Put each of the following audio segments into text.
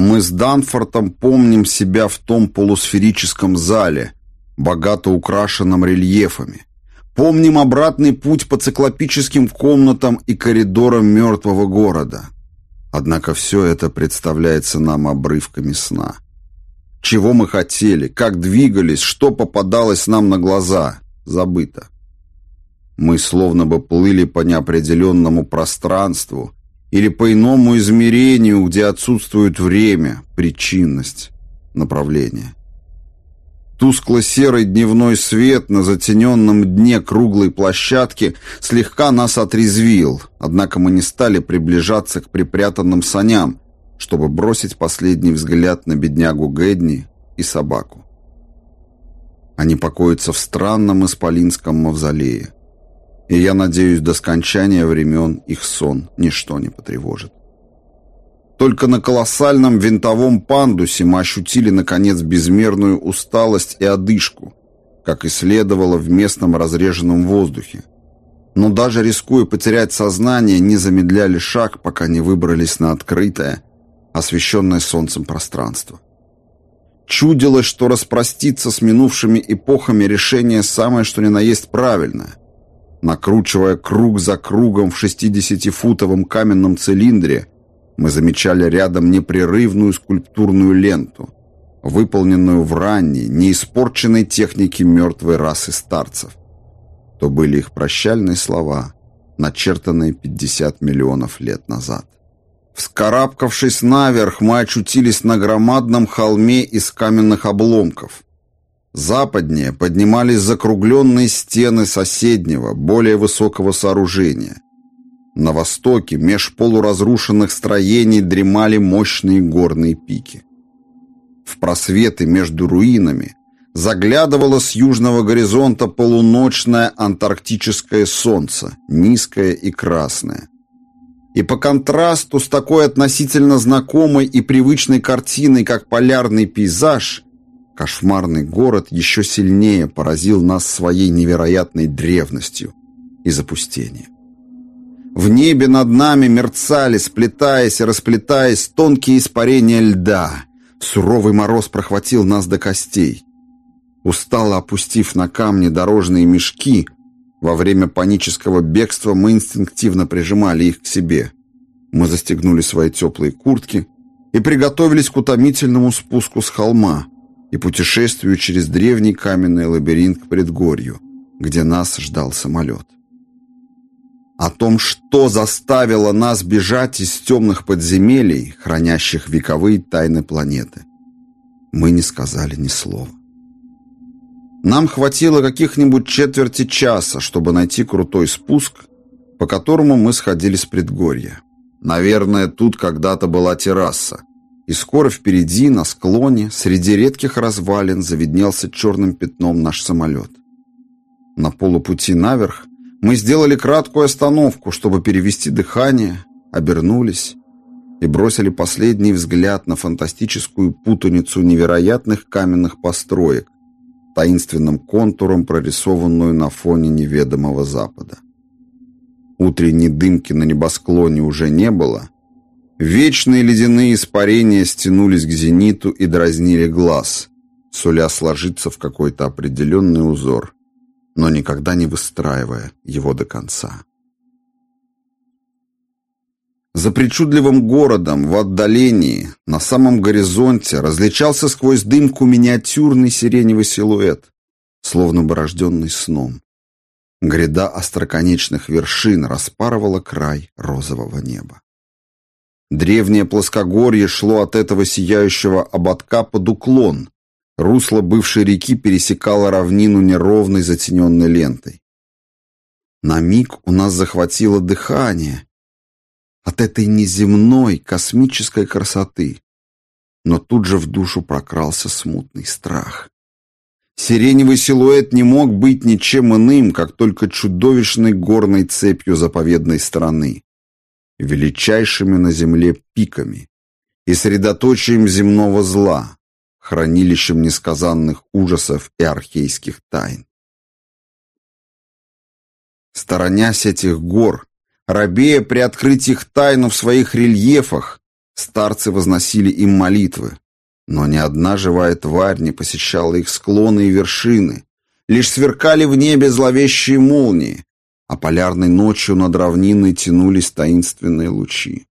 Мы с Данфортом помним себя в том полусферическом зале, богато украшенном рельефами. Помним обратный путь по циклопическим комнатам и коридорам мертвого города. Однако все это представляется нам обрывками сна. Чего мы хотели, как двигались, что попадалось нам на глаза, забыто. Мы словно бы плыли по неопределенному пространству или по иному измерению, где отсутствует время, причинность, направление. Тускло-серый дневной свет на затененном дне круглой площадки слегка нас отрезвил, однако мы не стали приближаться к припрятанным саням, чтобы бросить последний взгляд на беднягу Гэдни и собаку. Они покоятся в странном исполинском мавзолее и я надеюсь, до скончания времен их сон ничто не потревожит. Только на колоссальном винтовом пандусе мы ощутили, наконец, безмерную усталость и одышку, как и следовало в местном разреженном воздухе. Но даже рискуя потерять сознание, не замедляли шаг, пока не выбрались на открытое, освещенное солнцем пространство. Чудилось, что распроститься с минувшими эпохами решение самое что ни на есть правильное. Накручивая круг за кругом в 60-футовом каменном цилиндре, мы замечали рядом непрерывную скульптурную ленту, выполненную в ранней, неиспорченной технике мертвой расы старцев. То были их прощальные слова, начертанные 50 миллионов лет назад. Вскарабкавшись наверх, мы очутились на громадном холме из каменных обломков – Западнее поднимались закругленные стены соседнего, более высокого сооружения. На востоке, меж полуразрушенных строений, дремали мощные горные пики. В просветы между руинами заглядывало с южного горизонта полуночное антарктическое солнце, низкое и красное. И по контрасту с такой относительно знакомой и привычной картиной, как полярный пейзаж – Кошмарный город еще сильнее поразил нас своей невероятной древностью и запустением. В небе над нами мерцали, сплетаясь и расплетаясь, тонкие испарения льда. Суровый мороз прохватил нас до костей. Устало опустив на камни дорожные мешки, во время панического бегства мы инстинктивно прижимали их к себе. Мы застегнули свои теплые куртки и приготовились к утомительному спуску с холма, и путешествию через древний каменный лабиринт к предгорью, где нас ждал самолет. О том, что заставило нас бежать из темных подземелий, хранящих вековые тайны планеты, мы не сказали ни слова. Нам хватило каких-нибудь четверти часа, чтобы найти крутой спуск, по которому мы сходили с предгорья. Наверное, тут когда-то была терраса, и скоро впереди, на склоне, среди редких развалин, завиднелся черным пятном наш самолет. На полупути наверх мы сделали краткую остановку, чтобы перевести дыхание, обернулись и бросили последний взгляд на фантастическую путаницу невероятных каменных построек, таинственным контуром прорисованную на фоне неведомого запада. Утренней дымки на небосклоне уже не было, Вечные ледяные испарения стянулись к зениту и дразнили глаз, суля сложиться в какой-то определенный узор, но никогда не выстраивая его до конца. За причудливым городом в отдалении, на самом горизонте, различался сквозь дымку миниатюрный сиреневый силуэт, словно бы сном. Гряда остроконечных вершин распарывала край розового неба. Древнее плоскогорье шло от этого сияющего ободка под уклон. Русло бывшей реки пересекало равнину неровной затененной лентой. На миг у нас захватило дыхание от этой неземной космической красоты. Но тут же в душу прокрался смутный страх. Сиреневый силуэт не мог быть ничем иным, как только чудовищной горной цепью заповедной страны величайшими на земле пиками и средоточием земного зла, хранилищем несказанных ужасов и архейских тайн. Сторонясь этих гор, рабея приоткрыть их тайну в своих рельефах, Старцы возносили им молитвы, но ни одна живая тварь не посещала их склоны и вершины. Лишь сверкали в небе зловещие молнии, а полярной ночью над равниной тянулись таинственные лучи.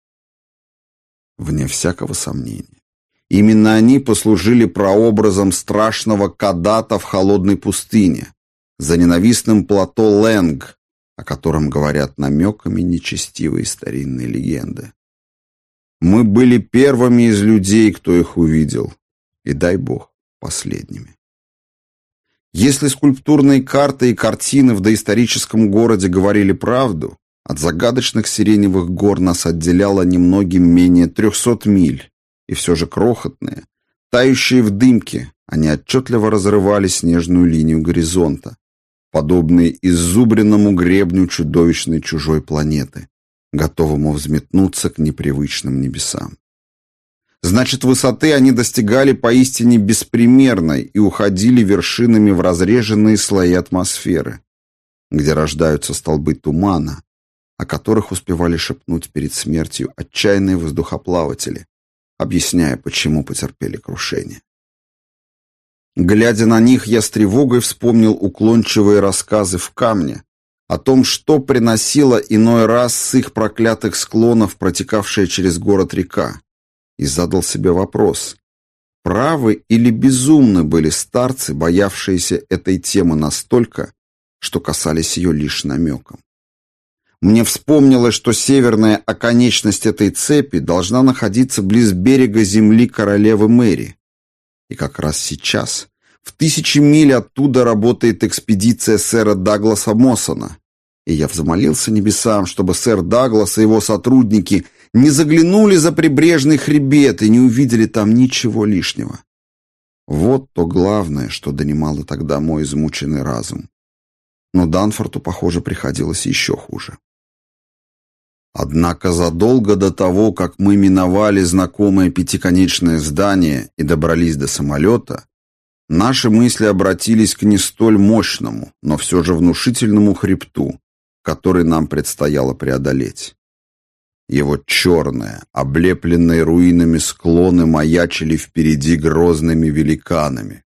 Вне всякого сомнения. Именно они послужили прообразом страшного кадата в холодной пустыне, за ненавистным плато Лэнг, о котором говорят намеками нечестивые старинные легенды. Мы были первыми из людей, кто их увидел, и, дай бог, последними. Если скульптурные карты и картины в доисторическом городе говорили правду, от загадочных сиреневых гор нас отделяло немногим менее трехсот миль, и все же крохотные, тающие в дымке, они отчетливо разрывали снежную линию горизонта, подобные иззубренному гребню чудовищной чужой планеты, готовому взметнуться к непривычным небесам. Значит, высоты они достигали поистине беспримерной и уходили вершинами в разреженные слои атмосферы, где рождаются столбы тумана, о которых успевали шепнуть перед смертью отчаянные воздухоплаватели, объясняя, почему потерпели крушение. Глядя на них, я с тревогой вспомнил уклончивые рассказы в камне о том, что приносила иной раз с их проклятых склонов протекавшая через город река, и задал себе вопрос, правы или безумны были старцы, боявшиеся этой темы настолько, что касались ее лишь намеком. Мне вспомнилось, что северная оконечность этой цепи должна находиться близ берега земли королевы Мэри, и как раз сейчас, в тысячи миль оттуда работает экспедиция сэра Дагласа Моссона. И я взмолился небесам, чтобы сэр Даглас и его сотрудники не заглянули за прибрежный хребет и не увидели там ничего лишнего. Вот то главное, что донимало тогда мой измученный разум. Но Данфорту, похоже, приходилось еще хуже. Однако задолго до того, как мы миновали знакомое пятиконечное здание и добрались до самолета, наши мысли обратились к не столь мощному, но все же внушительному хребту, который нам предстояло преодолеть. Его черные, облепленные руинами склоны маячили впереди грозными великанами.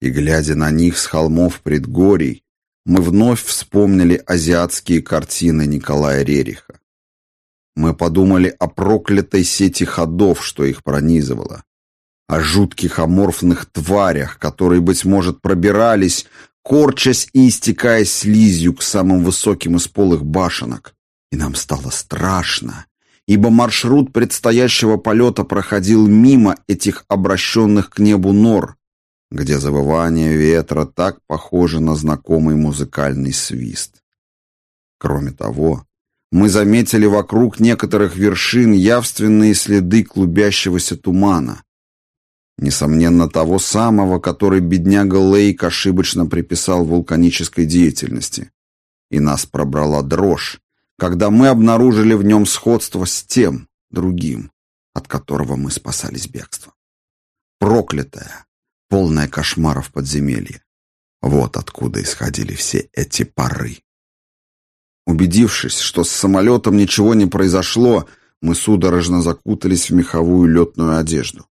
И, глядя на них с холмов предгорий, мы вновь вспомнили азиатские картины Николая Рериха. Мы подумали о проклятой сети ходов, что их пронизывало, о жутких аморфных тварях, которые, быть может, пробирались, корчась и истекая слизью к самым высоким из полых башенок. И нам стало страшно, ибо маршрут предстоящего полета проходил мимо этих обращенных к небу нор, где завывание ветра так похоже на знакомый музыкальный свист. Кроме того, мы заметили вокруг некоторых вершин явственные следы клубящегося тумана. Несомненно, того самого, который бедняга Лейк ошибочно приписал вулканической деятельности. И нас пробрала дрожь, когда мы обнаружили в нем сходство с тем, другим, от которого мы спасались бегством. Проклятое, полное кошмаров подземелье. Вот откуда исходили все эти пары. Убедившись, что с самолетом ничего не произошло, мы судорожно закутались в меховую летную одежду.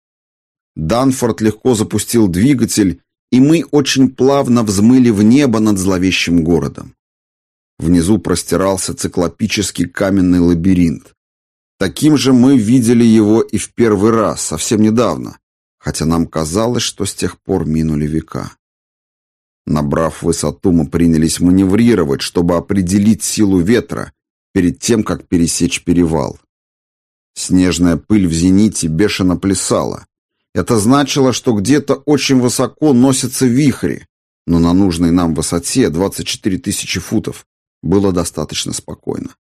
Данфорд легко запустил двигатель, и мы очень плавно взмыли в небо над зловещим городом. Внизу простирался циклопический каменный лабиринт. Таким же мы видели его и в первый раз, совсем недавно, хотя нам казалось, что с тех пор минули века. Набрав высоту, мы принялись маневрировать, чтобы определить силу ветра перед тем, как пересечь перевал. Снежная пыль в зените бешено плясала. Это значило, что где-то очень высоко носятся вихри, но на нужной нам высоте 24 тысячи футов было достаточно спокойно.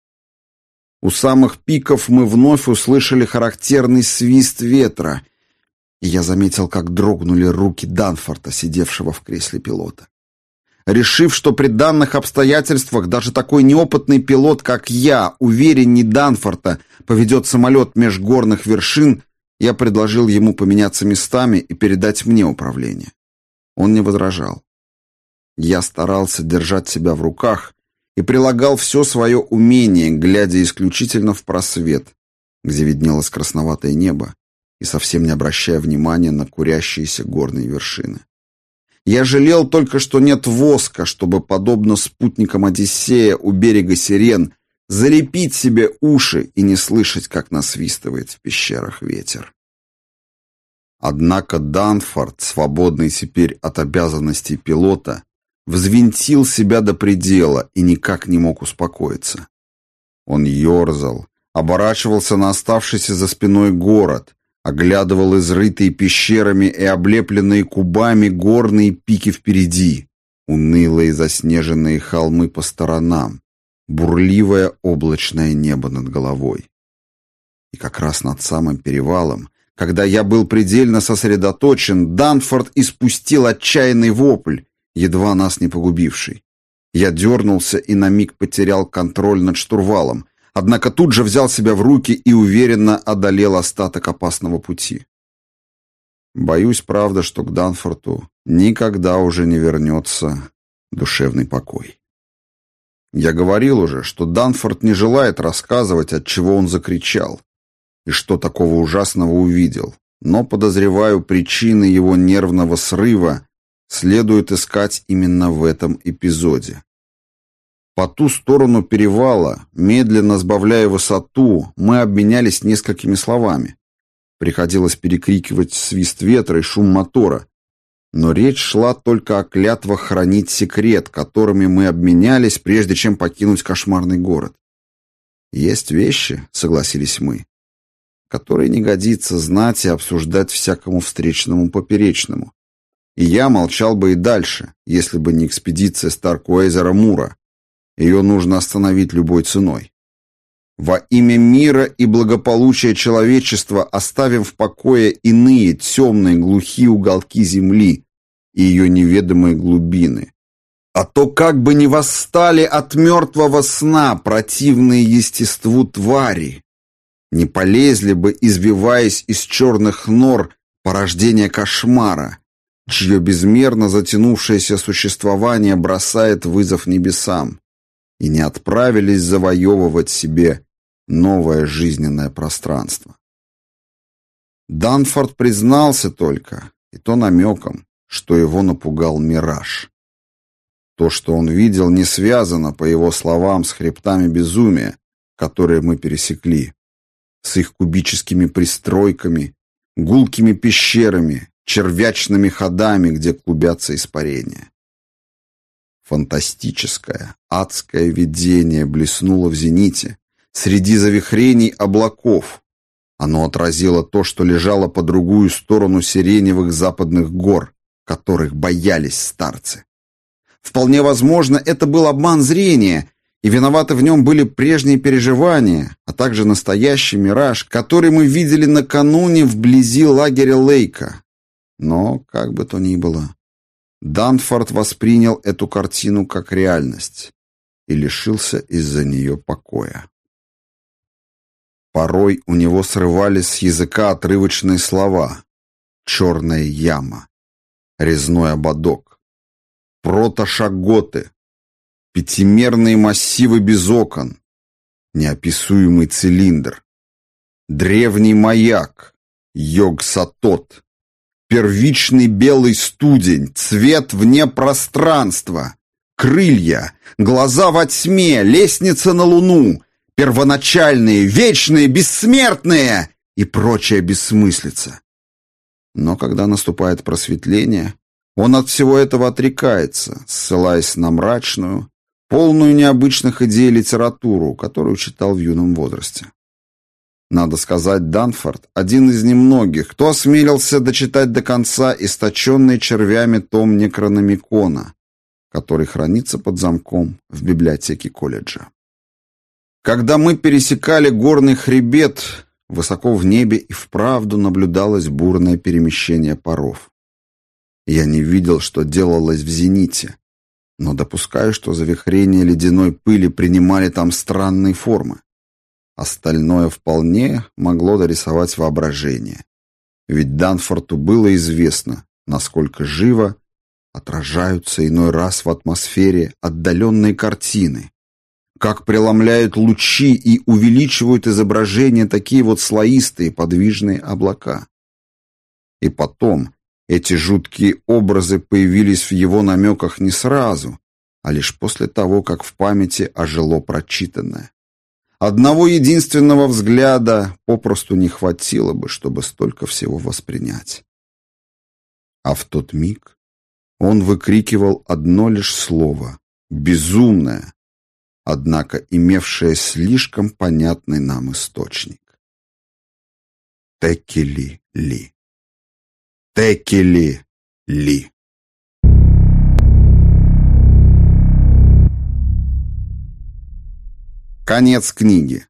У самых пиков мы вновь услышали характерный свист ветра, и я заметил, как дрогнули руки Данфорта, сидевшего в кресле пилота. Решив, что при данных обстоятельствах даже такой неопытный пилот, как я, уверенней Данфорта, поведет самолет меж горных вершин, я предложил ему поменяться местами и передать мне управление. Он не возражал. Я старался держать себя в руках и прилагал все свое умение, глядя исключительно в просвет, где виднелось красноватое небо, и совсем не обращая внимания на курящиеся горные вершины. Я жалел только, что нет воска, чтобы, подобно спутникам Одиссея у берега Сирен, залепить себе уши и не слышать, как насвистывает в пещерах ветер. Однако Данфорд, свободный теперь от обязанностей пилота, взвинтил себя до предела и никак не мог успокоиться. Он ерзал, оборачивался на оставшийся за спиной город, оглядывал изрытые пещерами и облепленные кубами горные пики впереди, унылые заснеженные холмы по сторонам, бурливое облачное небо над головой. И как раз над самым перевалом, когда я был предельно сосредоточен, Данфорд испустил отчаянный вопль, едва нас не погубивший. Я дернулся и на миг потерял контроль над штурвалом, однако тут же взял себя в руки и уверенно одолел остаток опасного пути. Боюсь, правда, что к Данфорту никогда уже не вернется душевный покой. Я говорил уже, что Данфорд не желает рассказывать, от чего он закричал и что такого ужасного увидел, но, подозреваю, причины его нервного срыва следует искать именно в этом эпизоде. По ту сторону перевала, медленно сбавляя высоту, мы обменялись несколькими словами. Приходилось перекрикивать свист ветра и шум мотора. Но речь шла только о клятвах хранить секрет, которыми мы обменялись, прежде чем покинуть кошмарный город. «Есть вещи», — согласились мы, — «которые не годится знать и обсуждать всякому встречному поперечному. И я молчал бы и дальше, если бы не экспедиция Старкуэзера Мура, ее нужно остановить любой ценой. Во имя мира и благополучия человечества оставим в покое иные темные глухие уголки земли и ее неведомые глубины. А то как бы не восстали от мертвого сна противные естеству твари, не полезли бы, избиваясь из черных нор порождения кошмара, чье безмерно затянувшееся существование бросает вызов небесам и не отправились завоевывать себе новое жизненное пространство. Данфорд признался только, и то намеком, что его напугал мираж. То, что он видел, не связано, по его словам, с хребтами безумия, которые мы пересекли, с их кубическими пристройками, гулкими пещерами, червячными ходами, где клубятся испарения. Фантастическое, адское видение блеснуло в зените, среди завихрений облаков. Оно отразило то, что лежало по другую сторону сиреневых западных гор, которых боялись старцы. Вполне возможно, это был обман зрения, и виноваты в нем были прежние переживания, а также настоящий мираж, который мы видели накануне вблизи лагеря Лейка. Но, как бы то ни было, Данфорд воспринял эту картину как реальность и лишился из-за нее покоя. Порой у него срывались с языка отрывочные слова «черная яма», «резной ободок», «протошаготы», «пятимерные массивы без окон», «неописуемый цилиндр», «древний маяк», «йог-сатот», Первичный белый студень, цвет вне пространства, крылья, глаза во тьме, лестница на луну, первоначальные, вечные, бессмертные и прочая бессмыслица. Но когда наступает просветление, он от всего этого отрекается, ссылаясь на мрачную, полную необычных идей литературу, которую читал в юном возрасте. Надо сказать, Данфорд – один из немногих, кто осмелился дочитать до конца источенный червями том Некрономикона, который хранится под замком в библиотеке колледжа. Когда мы пересекали горный хребет, высоко в небе и вправду наблюдалось бурное перемещение паров. Я не видел, что делалось в зените, но допускаю, что завихрения ледяной пыли принимали там странные формы. Остальное вполне могло дорисовать воображение. Ведь Данфорту было известно, насколько живо отражаются иной раз в атмосфере отдаленные картины, как преломляют лучи и увеличивают изображение такие вот слоистые подвижные облака. И потом эти жуткие образы появились в его намеках не сразу, а лишь после того, как в памяти ожило прочитанное. Одного единственного взгляда попросту не хватило бы, чтобы столько всего воспринять. А в тот миг он выкрикивал одно лишь слово — безумное, однако имевшее слишком понятный нам источник. Текели Ли. Текели Ли. Конец книги.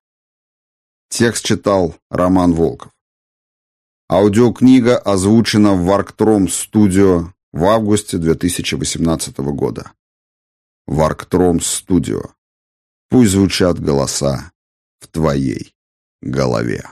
Текст читал Роман Волков. Аудиокнига озвучена в Варктром Студио в августе 2018 года. Варктром Студио. Пусть звучат голоса в твоей голове.